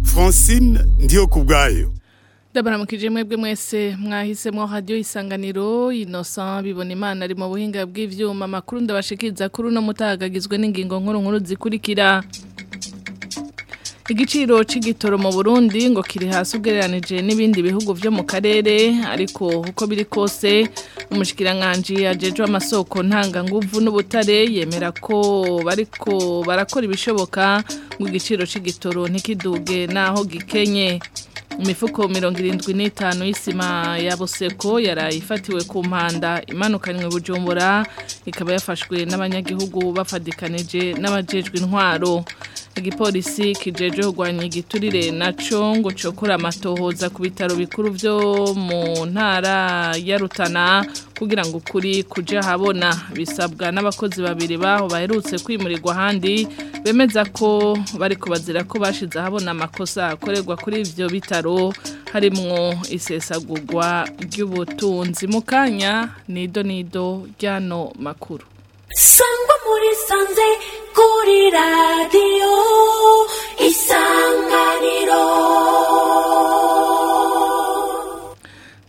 alphonsine ndiyo ku bwayo ndabaramukije mwebwe mwese mwahisemo radiyo isanganiro inosa bibona imana ari mu buhinga bw'ibyuma makuru ndabashikiriza kuri uno mutagagizwe n'ingingo nkuru nkuru zikurikira igiciro cy'igitoro mu burundi ngo kiri hasi ugereranije n'ibindi bihugu byo mu karere ariko uko biri kose umushyikiranganje agejwe amasoko ntanganguvu n'ubutare yemera ko bariko barakora ibishoboka ngo igiciro cy'igitoro ntikiduge naho gikenye imifuko mirongo irindwi n'itanu y'isima ya Buseko yaraye ifatiwe ku mpanda imanukanywe bujumbura ikaba yafashwe n'abanyagihugu bafatikanije n'abajejwe intwaro igipolisi kijeje kurwanya igiturire nacyo ngo cyokora amatohoza ku bitaro bikuru byo mu ntara ya Rutana kugira ngo ukuri kuje habona bisabwa n'abakozi babiri baho baherutse kwimurirwa ahandi bemeza ko bari kubazira ko bashize habona amakosa akoregwa kuri ibyo bitaro harimwo isesagugwa ry'ubutunzi mu kanya nido nido ryano makuru sangwa muri sanze kuri radiyo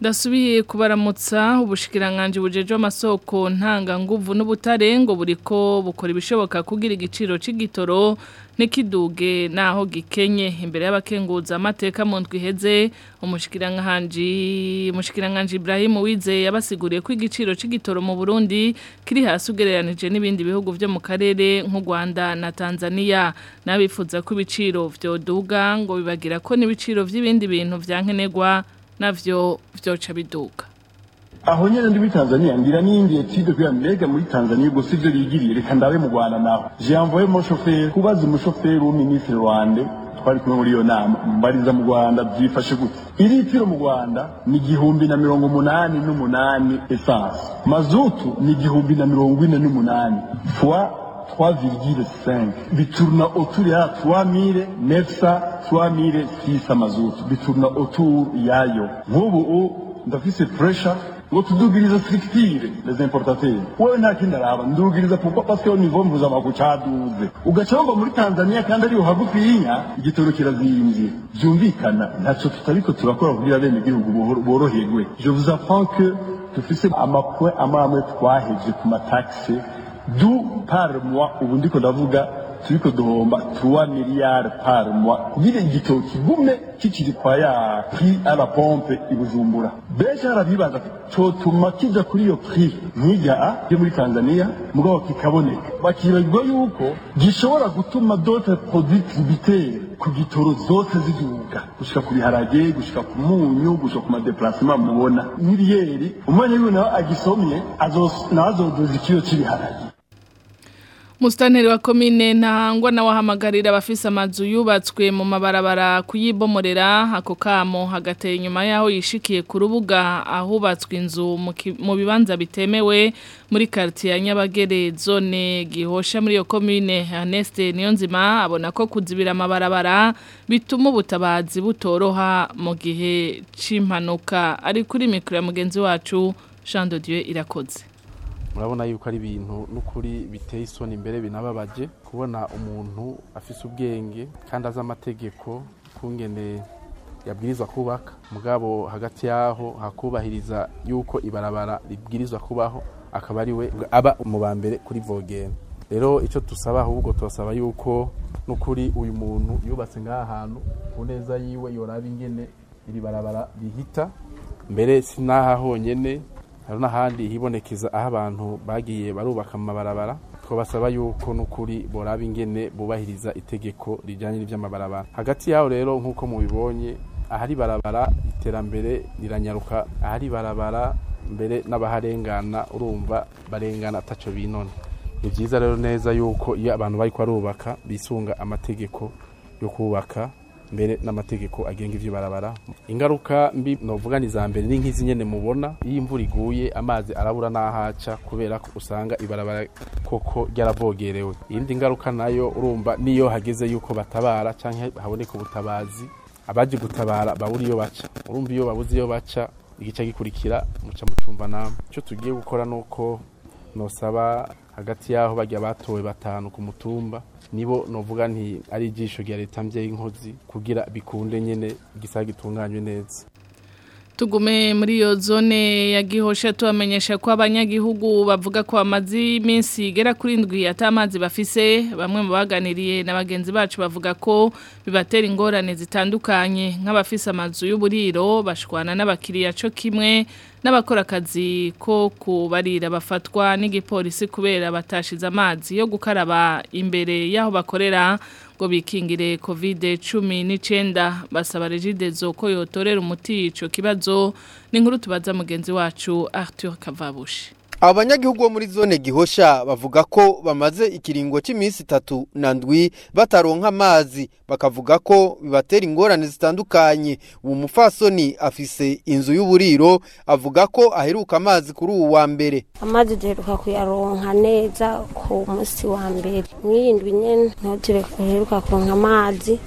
ndasubiye kubaramutsa ubushikiranganji bujeje amasoko ntanga nguvu n'ubutarengo buriko bukora ibishoboka kugira igiciro c'igitoro n’ikiduge naho gikenye imbere y'abakenguza amateka mu ndwiheze umushikiranganji umushikiranganji Ibrahim Wize yabasiguriye ko igiciro c'igitoro mu Burundi kiri hasi ugereranije n'ibindi bihugu byo mu karere nk'u Rwanda na Tanzania nabifuza ko ibiciro vyoduga ngo bibagira ko n'ibiciro by’ibindi bintu byankenerwa navyo vyoca biduka aho nyene ndi muri Tanzania ngira n'indi etide kuya mbega muri Tanzania ubwo sivyo bigiriye reka ndabe mu Rwanda naho j'envoyer mon kubaza umushoferi w'uministre wande twari kumwe muri iyo nama mbariza mu Rwanda byifashe gute iritiro mu Rwanda ni igihumbi na mirongo munani n'umunani essence mazutu ni igihumbi na mirongo ine n'umunani fois 3,5 bituruna otuli ya 3900 3006 amazutu bituruna autour yayo nk'ubu u ndafise pressure ngo tudugiriza structure les importateurs wewe nta kindi araba ndugiriza pupa parce que niveau mpuzamakungu caduze ugacomba muri tanzania kandi ariho hagufinya igitoro kirazimvye byumvikana ntacyo tutariko turakora kugira bene gihugu boroherwe je vous apprends que dufise amapwe amwe amwe twaheje ku mataxe du parumwa ubu ndiko ndavuga turiko duhomba tuwa miliyari parumwa kugira igito gume kikiri kwa ya pri à pompe i Bujumbura benshi harabibaza cotuma kija kuri iyo pri nk'irya a ah, yo muri Tanzania mugabo kikaboneka bakibagwa yuko gishobora gutuma d'autres produits tributaires ku gitoro zose ziduga gushika ku biharage gushika ku munyu gushika ku madeplasement mubona miliyeri umwanya wiwe nawe agisomye nawe azodoza ikiro c'ibiharage Musitanteri wa komine ntangwa nawe ahamagarira abafise amazu yubatswe mu mabarabara kuyibomorera ako kamo hagateye inyuma yaho yishikiye ku rubuga ahubatswe inzu mu bibanza bitemewe muri quartier ya Nyabagere zone gihosha muri iyo komine Ernest Niyonzima abona ko kuzibira mabarabara bituma ubutabazi butoroha mu gihe c'impanuka ari kuri mikro ya mugenzi wacu Jean de Dieu irakoze murabona yuko ari ibintu n'ukuri biteye isoni imbere binababage kubona umuntu afise ubwenge kandi azi amategeko kungene yabwirizwa kubaka mugabo hagati yaho hakubahiriza yuko ibarabara ribwirizwa kubaho akaba ari we aba mu ba mbere kuri vogena rero icyo tusaba ahubwo turasaba yuko n'ukuri uyu muntu yubatse nk'aha hantu ku neza yiwe yoraba ingene iri barabara rihita mbere si n'aha honyine hari n'ahandi hibonekeza aho abantu bagiye barubaka amabarabara twabasaba yuko n'ukuri boraba ingene bubahiriza itegeko rijyanye n'iby'amabarabara hagati yaho rero nk'uko mubibonye ahari barabara iterambere riranyaruka ahari barabara mbere n'abaharengana urumva barengana ataco binone ni byiza rero neza yuko iyo abantu bari kubarubaka bisunga amategeko yo kubaka mbere n'amategeko agenga ibyo barabara ingaruka mbi novuga ni za mbere ni nk'izi nyene mubona iyo imvura iguye amazi arabura n'ahaca kubera usanga ibarabara koko ryarabogerewe iyindi ngaruka nayo urumva niyo hageze yuko batabara canke haboneka ubutabazi abaje gutabara babura iyo baca urumva iyo babuze iyo baca igice gikurikira mucamucumba mucumva namwe icyo tugiye gukora ni uko nosaba hagati y'aho bajya batowe batanu ku mutumba nibo novuga nti ari ijisho rya leta mbyeyi inkozi kugira bikunde nyine igisaya gitunganywe neza tugume muri iyo zone ya gihosha tubamenyesha ko abanyagihugu bavuga ko amazi y'iminsi igera kuri ndwi atamazi bafise bamwe mu baganiriye na bagenzi bacu bavuga ko bibatera ingorane zitandukanye nk'abafise amazu y'uburiro bashwana n'abakiriya cyo kimwe n'abakora akazi ko kubarira bafatwa n'igipolisi kubera batashize amazi yo gukaraba imbere y'aho bakorera ngo bikingire covid cumi n'icyenda basaba regidezo ko yotorera umuti icyo kibazo ni tubaza mugenzi wacu Arthur Kavabushi abanyagihugu bo muri zone gihosha bavuga ko bamaze ikiringo cy'iminsi itatu na ndwi bataronka amazi bakavuga ko bibatera ingorane zitandukanye uwo mufasoni afise inzu y'uburiro avuga ko aheruka amazi kuri ubu wa mbere amazi duheruka kuyaronka neza ku munsi wa mbere mw'iyindwi nyine ntuheruka kuronka amazi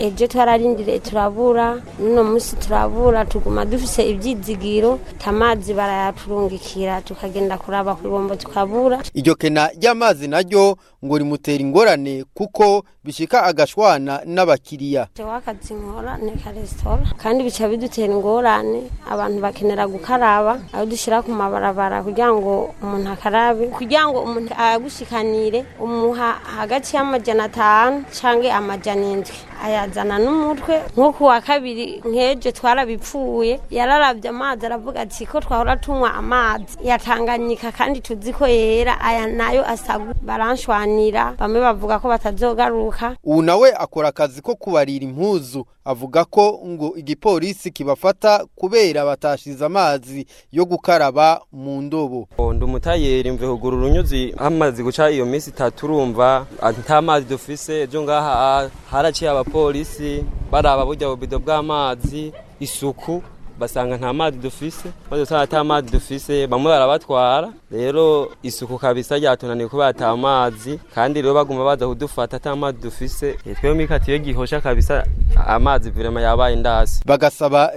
ibyo twararindiriye turabura n'uno munsi turabura tuguma dufise ibyizigiro amazi barayaturungikira tukagenda kuraba ku ibombo tukabura iryo kena ry'amazi naryo ngo rimutera ingorane kuko bishika agashwana n'abakiriya tewa akazi nkora neka resitora kandi bica bidutera ingorane abantu bakenera gukaraba aho dushyira ku mabarabara kugira ngo umuntu akarabe kugira ngo umuntu agushikanire umuha hagati y'amajana atanu cyangwa amajana indwi ayazana n'umutwe nko ku wa kabiri nk'ejo twarabipfuye yararabye amazi aravuga ati ko twahora tunywa amazi yatanganyika kandi tuzi ko yera aya nayo asagu baranshwanira bamwe bavuga ko batazogaruka kuruhuka ubu nawe akora akazi ko kubarira impuzu avuga ko ngo igipolisi kibafata kubera batashize amazi yo gukaraba mu ndobo ndi umutayeri mvehuguru urunyuzi hamaze guca iyo minsi itatu urumva ah, nta mazi dufise ejo ngaha ah, haraciye abapolisi baraba burya bubido bw'amazi isuku basanga nta mazi dufise maze usanga ata mazi dufise bamwe barabatwara rero isuku kabisa ryatunaniye kuba ata amazi kandi rero baguma baza kudufata ata mazi dufise eh, twebwe mwikatiye gihosha kabisa amazi virema yabaye ndasi bagasaba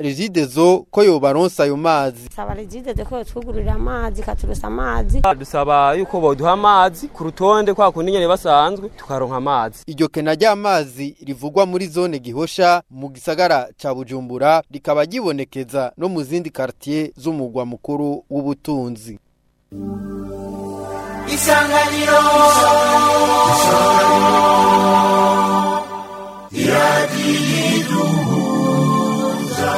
zo ko yobaronsa ayo mazi saba regidezo ko yotwugururira amazi ikaturusa amazi dusaba yuko boduha amazi ku rutonde kwa kundi nyene basanzwe tukaronka amazi iryo kena ry'amazi rivugwa muri zone gihosha mu gisagara cya bujumbura rikaba ryibonekeza kaminuza no mu zindi quartier z'umugwa mukuru w'ubutunzi isanganiro iradiduhuza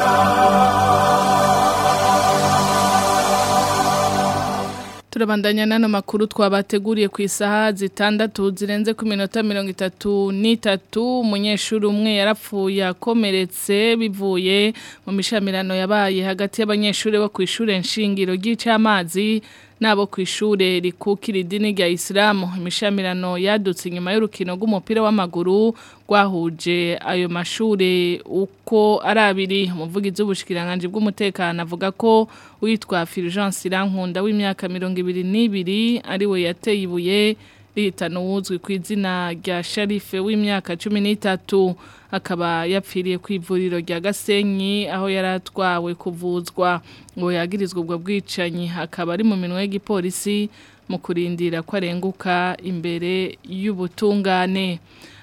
turabandanya n'ano makuru twabateguriye ku isaha zitandatu zirenze ku minota mirongo itatu n'itatu umunyeshuri umwe yarapfuye akomeretse bivuye mu mishamirano yabaye hagati y'abanyeshuri bo ku ishuri nshingiro ry'icamazi n'abo ku ishure rikukira idini rya isilamu imishamirano yadutse inyuma y'urukino rw'umupira w'amaguru rwahuje ayo mashure uko ari abiri umuvugizi w'ubushikiranganje bw'umutekano avuga ko witwa Fulgence Irankunda w'imyaka mirongo ibiri n'ibiri ariwe yateye ibuye rihitana uwuzwi ku izina rya Sharife w'imyaka cumi n'itatu akaba yapfiriye ku ivuriro rya gasenyi aho yaratwawe kuvuzwa ngo yagirizwe ubwo bwicanyi akaba ari mu minwe y'igipolisi mu kurindira ko arenguka imbere y'ubutungane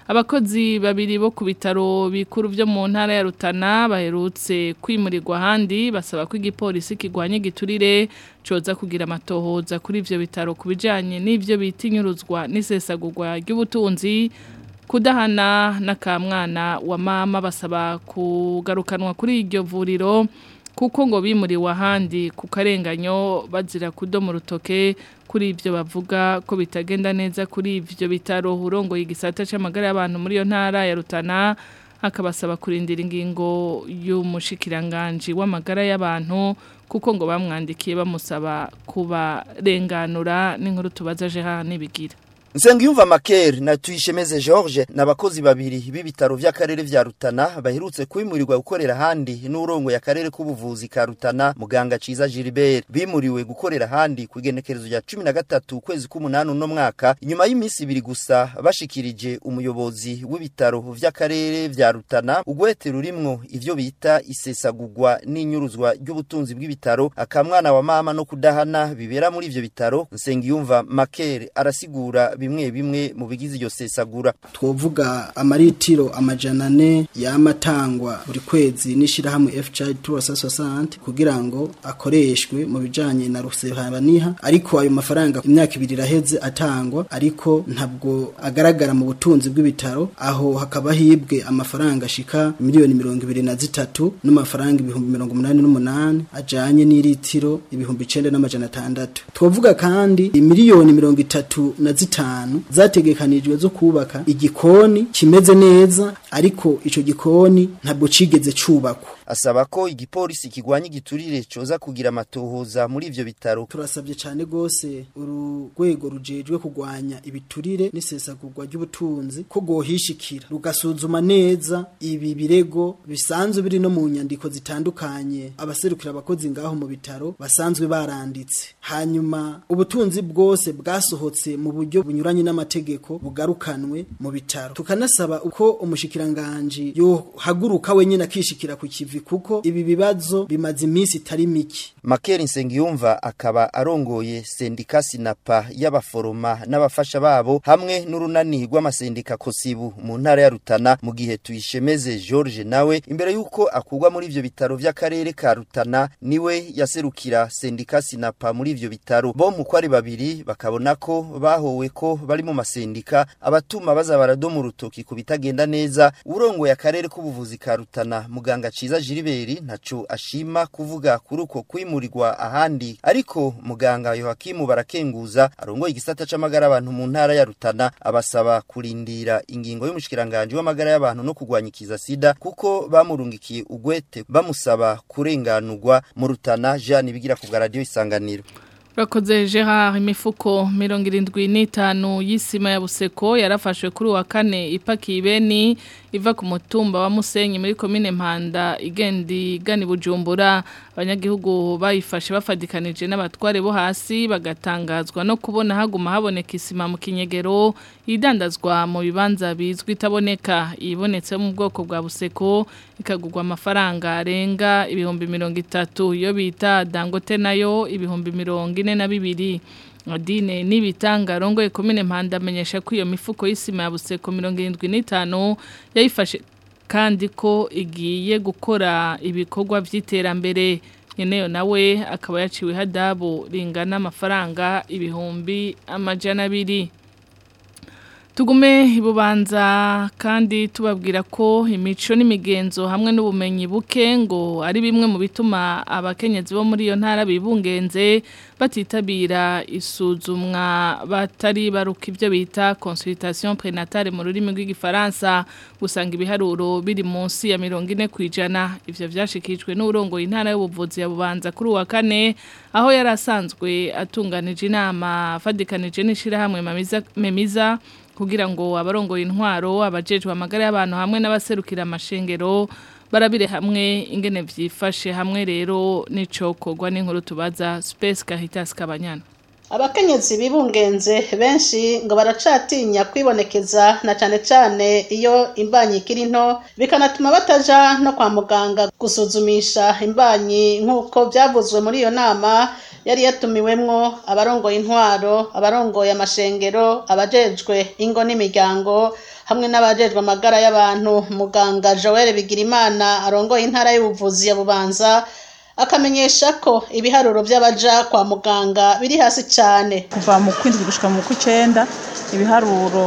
abakozi babiri bo ku bitaro bikuru byo mu ntara ya Rutana baherutse kwimurirwa ahandi basaba ko igipolisi kigwanye igiturire coza kugira amatohoza kuri ivyo bitaro ku bijanye n'ivyo bitinyuruzwa n'isesagurwa ry'ubutunzi kudahana n'akamwana wa mama basaba kugarukanwa kuri iryo vuriro kuko ngo bimuriwe ahandi ku karenganyo bazira kudomora rutoke kuri ibyo bavuga ko bitagenda neza kuri ibyo bitaro urongoye igisata cy'amagara y'abantu muri iyo ntara ya rutana akabasaba kurindira ingingo y'umushikiranganji w'amagara y'abantu kuko ngo bamwandikiye bamusaba kubarenganura n'inkuru tubazaje aha ntibigira Nsengiyumva Makeri na Tuyishemeze George abakozi babiri b'ibitaro by'akarere vya Rutana baherutse kwimurirwa gukorera handi n'urongo ya karere k'ubuvuzi ka Rutana muganga Ciza Gilbert bimuriwe gukorera handi ku kugenekerezo ya 13 kwezi k'umunani uno mwaka inyuma y'iminsi ibiri gusa bashikirije umuyobozi w'ibitaro by'akarere vya Rutana ugwete rurimwo ivyo bita isesagugwa n'inyuruzwa ry'ubutunzi bw'ibitaro akamwana wa mama no kudahana bibera muri ivyo bitaro Nsengiyumva Makeri arasigura bimwe bimwe mu bigize iyo sesagura twovuga amaritiro amajana ane yamatangwa buri kwezi n'ishyirahamwe FCI Tours Society kugira ngo akoreshwe mu bijanye na rusebaniha ariko ayo mafaranga imyaka ibiri iraheze atangwa ariko ntabwo agaragara mu butunzi bw'ibitaro aho hakaba hibwe amafaranga ashika miliyoni mirongo ibiri na zitatu n'amafaranga ibihumbi mirongo umunani n'umunani ajyanye n'iritiro ibihumbi icenda n'amajana atandatu twavuga kandi miliyoni mirongo itatu na zitanu hantu zategekanijwe zo kubaka igikoni kimeze neza ariko ico gikoni ntabwo cigeze cubakwa asaba ko igipolisi kigwanya igiturire coza kugira amatohoza muri ivyo bitaro turasabye cyane gose urugwego rujejwe kugwanya ibiturire n'isesagurwa ry'ubutunzi ko gohishikira rugasuzuma neza ibi birego bisanzwe biri no mu nyandiko zitandukanye abaserukira abakozi ngaho mu bitaro basanzwe baranditse hanyuma ubutunzi bwose bwasohotse mu buryo bunyuranye n'amategeko bugarukanwe mu bitaro tukanasaba uko umushikiranganje yohaguruka wenyine akishikira ku kivi Live kuko ibi bibazo bimaze iminsi itari mike Makeri Nsengiyumva akaba arongoye sendika Sinapa y'abaforoma n'abafasha babo hamwe n'urunani rw'amasendika Kosibu mu ntara ya Rutana mu gihe tuyishemeze George nawe imbere yuko akugwa muri ibyo bitaro by'akarere ka Rutana niwe yaserukira sendika Sinapa muri ibyo bitaro bo mu kwari babiri bakabona ko bahowe ko bari mu masendika abatuma baza baradomu rutoki bitagenda neza urongoye akarere k'ubuvuzi ka Rutana muganga ciza Gilbert ntaco ashima kuvuga kuruko uko kwimurirwa ahandi ariko muganga Yohakimu barakenguza arongoye igisata c'amagara abantu mu ntara ya Rutana abasaba kurindira ingingo y'umushikiranganje w'amagara y'abantu no kugwanyikiza sida kuko bamurungikiye ugwete bamusaba kurenganurwa mu Rutana Jean Bigira ku radio Rakoze Gerard imifuko mirongo irindwi n'itanu y'isima ya Buseko yarafashwe kuri wa kane ipakibeni iva ku mutumba wa Musenyi muri komine Mpanda igenda igana Bujumbura abanyagihugu bayifashe bafadikanije n'abatware bo hasi bagatangazwa no kubona haguma haboneka isima mu kinyegero idandazwa mu bibanza bizwi itaboneka ibonetse mu bwoko bwa buseko ikagugwa amafaranga arenga ibihumbi mirongo itatu iyo bita dangote nayo ibihumbi mirongo ine na bibiri Odine nibitanga rongo ekomine mpanda amenyesha ko iyo mifuko isima ya buseko mirongo 75 yayifashe kandi ko igiye gukora ibikorwa by'iterambere nyeneyo nawe akaba yaciwe hadabu ringana amafaranga ibihumbi amajana abiri tugume ibubanza kandi tubabwira ko imico n'imigenzo hamwe n'ubumenyi buke ngo ari bimwe mu bituma abakenyezi bo muri iyo ntara bibungenze batitabira isuzumwa batari baruka ibyo bita consultation prenatale mu rurimi rw'igifaransa gusanga ibiharuro biri munsi ya mirongo ine ku ijana ibyo byashikijwe n’urongo intara y'ubuvuzi ya bubanza kuri uwa kane aho yari asanzwe atunganije inama afadikanije n'ishyirahamwe memiza kugira ngo abarongoye intwaro abajejwe amagara y'abantu hamwe n'abaserukira amashengero barabire hamwe ingene byifashe hamwe rero n’icokogwa n'inkuru tubaza Space Caritas Kabanyana abakenyezi bibungenze benshi ngo baracatinya kwibonekeza na cyane cyane iyo imbanyi ikiri nto bikanatuma bataja no kwa muganga gusuzumisha imbanyi nk'uko byavuzwe muri iyo nama yari yatumiwemwo abarongoye intwaro abarongoye amashengero abajejwe ingo n'imiryango hamwe n'abajejwe amagara y'abantu muganga joel bigirimana arongoye intara y'ubuvuzi ya bubanza akamenyesha ko ibiharuro by'abaja kwa muganga biri hasi cyane kuva mu kw'indwi gushyika mu kw'icyenda ibiharuro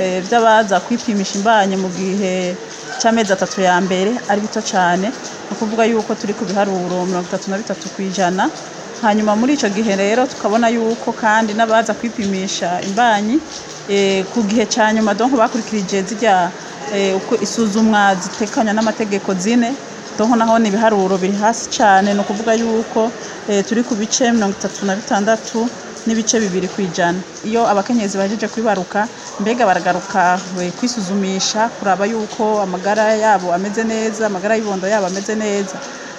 e, by'abaza kwipimisha imbanye mu gihe cy'amezi atatu ya mbere ari bito cyane ni ukuvuga yuko turi ku biharuro mirongo itatu na bitatu ku ijana hanyuma muri icyo gihe rero tukabona yuko kandi n'abaza kwipimisha imbanyi e, ku gihe cya nyuma donko bakurikirije zirya e, isuzumwa zitekanya n'amategeko zine naho naho ni ibiharuro biri hasi cyane ni ukuvuga yuko eh, turi ku bice mirongo itatu na bitandatu n'ibice bibiri ku ijana iyo abakenyezi bahejeje kwibaruka mbega baragaruka kwisuzumisha kuraba yuko amagara yabo ameze neza amagara y'ibondo yabo ameze neza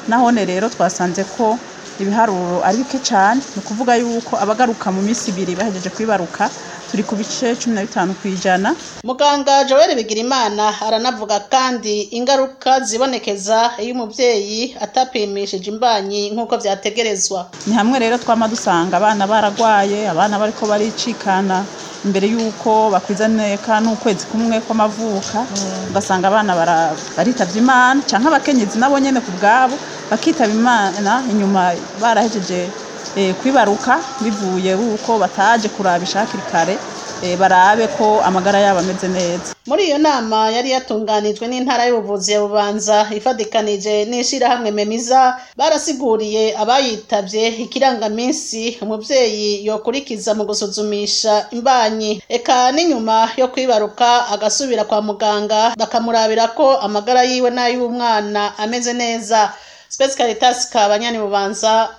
nahone rero twasanze ko ibiharuro ari bike cyane ni ukuvuga yuko abagaruka mu minsi ibiri bahejeje kwibaruka turi ku bice cumi na bitanu ku ijana muganga joel bigirimana aranavuga kandi ingaruka zibonekeza iyo umubyeyi atapimishije imbanyi nk'uko byategerezwa ni hamwe rero twama dusanga abana baragwaye abana bari ko baricikana mbere y'uko bakwizaneka n'ukwezi kumwe kw'amavuka ugasanga abana baritavye imana canke abakenyezi nabo nyene ku bwabo bakitaba imana inyuma barahejeje Eh, kwibaruka bivuye uko bataje kurabisha hakiri kare eh, barabe ko amagara yabo ameze neza muri iyo nama yari yatunganijwe n'intara y'ubuvuzi ya bubanza ifadikanije n'ishyirahamwe memiza barasiguriye abayitabye ikirangaminsi umubyeyi yokurikiza mu gusuzumisha imbanyi eka n'inyuma yo kwibaruka agasubira kwa muganga bakamurabira ko amagara yiwe n'ay'umwana ameze neza sipesi karitasi kabanya ni bubanza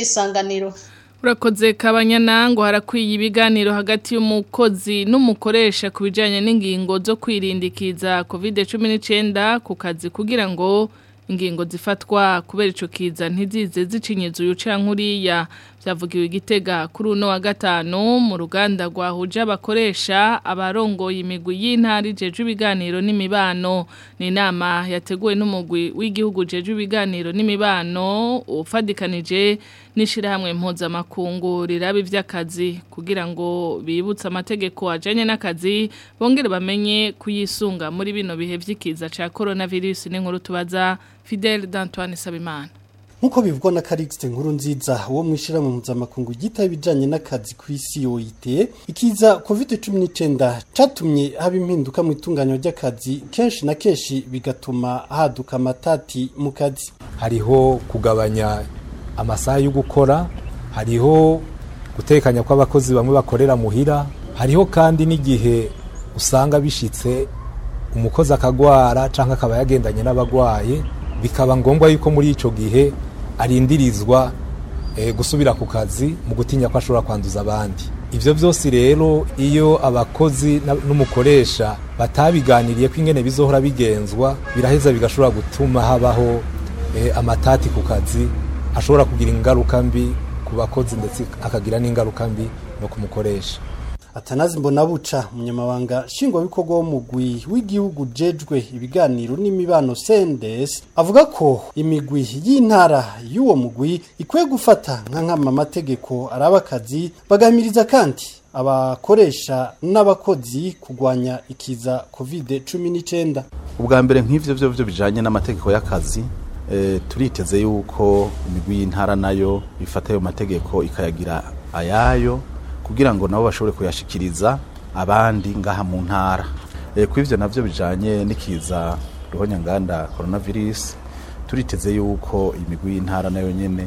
isanganiro urakoze kabanyana ngo harakwiye ibiganiro hagati y'umukozi n'umukoresha ku bijyanye n'ingingo zo kwirindikiza covid cumi n'icyenda ku kazi kugira ngo ingingo zifatwa kubera ico kiza ntizize zicinyeza uyu cankuriya byavugiwe igitega kuri uno wa gatanu mu ruganda rwahuje abakoresha abarongoye imigwi y'intara ijeje ibiganiro n'imibano ni inama yateguwe n'umugwi w'igihugu jeje ibiganiro n'imibano ufadikanije n'ishyirahamwe mpuzamakungu riraba iby'akazi kugira ngo bibutse amategeko ajyanye n'akazi bongere bamenye kuyisunga muri bino bihe by'ikiza cya korona virusi n'inkuru tubaza fidel d'antoine sabimana nkuko bivugwa na karikisite nkuru nziza uwo mwishyira mu mpuzamakungu gita ibijyanye n'akazi ku isi yoyite ikiza covid cumi n'icyenda cyatumye haba impinduka mu itunganywa ry'akazi kenshi na kenshi bigatuma haduka amatati mu kazi hariho kugabanya amasaha yo gukora hariho gutekanya kw'abakozi bamwe bakorera muhira hariho kandi n'igihe usanga bishitse umukozi akagwara cyangwa akaba yagendanye n’abagwaye bikaba ngombwa yuko muri icyo gihe arindirizwa eh, gusubira ku kazi mu gutinya ko ashobora kwanduza abandi ibyo byose rero iyo abakozi n'umukoresha batabiganiriye ko ingene bizohora bigenzwa biraheza bigashobora gutuma habaho eh, amatati ku kazi ashobora kugira ingaruka mbi ku bakozi ndetse akagira n'ingaruka mbi no ku mukoresha atanazi mbonabuca umunyamabanga nshingwabikorwa w'umugwi w'igihugu jejwe ibiganiro n'imibano sendesi avuga ko imigwi y'intara y'uwo mugwi ikwiye gufata nka nkama amategeko araba akazi bagahamiriza kandi abakoresha n'abakozi kugwanya ikiza kovide cumi n'icyenda ubwa mbere nk'ibyo byo bijanye n'amategeko y'akazi Eh, turiteze yuko imigwi y'intara nayo ifata ayo mategeko ikayagira ayayo kugira ngo nabo bashobore kuyashikiriza abandi ngaha mu ntara eh, ku ibyo nabyo bijyanye n'ikiza ruhonyanganda korona virusi turiteze yuko imigwi y'intara nayo nyine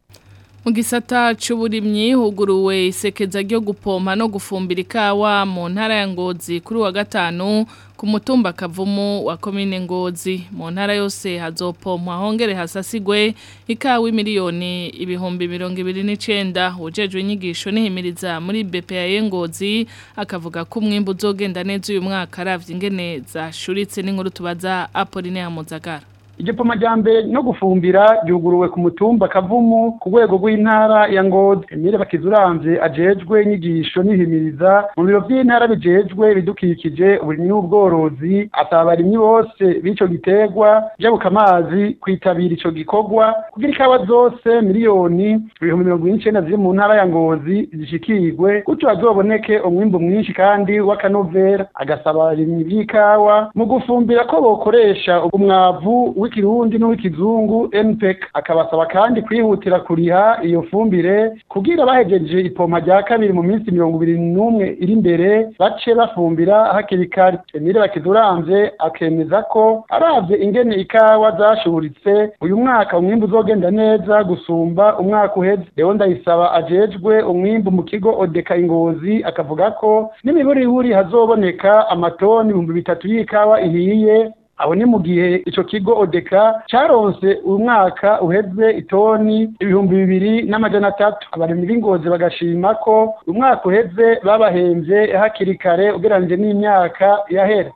mu gisata cy'uburimyi huguruwe isekeza ryo gupoma no gufumbira ikawa mu ntara ya ngozi kuri wa gatanu kumutumba mutumba kavumu wa komine ngozi mu yose Hazopo hongere hasasigwe ikawa miliyoni ibihumbi mirongo ibiri n'icyenda ujejwe inyigisho n'ihimiriza muri BPA ngozi akavuga ko umwimbu uzogenda neza uyu mwaka aravye ingene zashuritse n'inkuru tubaza Apolline Muzagara igipo mbere no gufumbira yuguruwe ku mutumba kavumu ku rwego rw'intara ya ngozi emile bakizuramvye ajejwe inyigisho n'ihimiriza mu biro vy'intara bijejwe bidukikije uburimyi n'ubworozi asaba abarimyi bose b'ico giterwa je amazi kwitabira ico gikogwa kugira ikawa zose miliyoni ibihumbi mirongo ine ziri mu ntara ya ngozi zishikirwe gutyo hazoboneke umwimbu mwinshi kandi w'akanovera agasaba abarimyi b'ikawa mu gufumbira ko bokoresha umwavu w'ikirundi n'uw'ikizungu NPEC akabasaba kandi kwihutira kuriha iyo fumbire kugira bahejeje ipompa rya kabiri mu minsi mirongo ibiri n'umwe iri imbere bace bafumbira hakiri kare Emile Bakiduramvye akemeza ko aravye ingene ikawa zashuritse uyu mwaka umwimbu uzogenda neza gusumba umwaka uheze Leon Ndayisaba ajejwe umwimbu mu kigo Odeka Ingozi akavuga ko n'imiburiburi hazoboneka amatoni ibihumbi bitatu y'ikawa ihiye aho ni mu gihe icyo kigo odeka caronse umwaka uheze itoni ibihumbi bibiri n'amajana atatu abarimyi b'ingozi bagashima ko umwaka uheze babahenze hakiri kare ugereranije n'imyaka yahera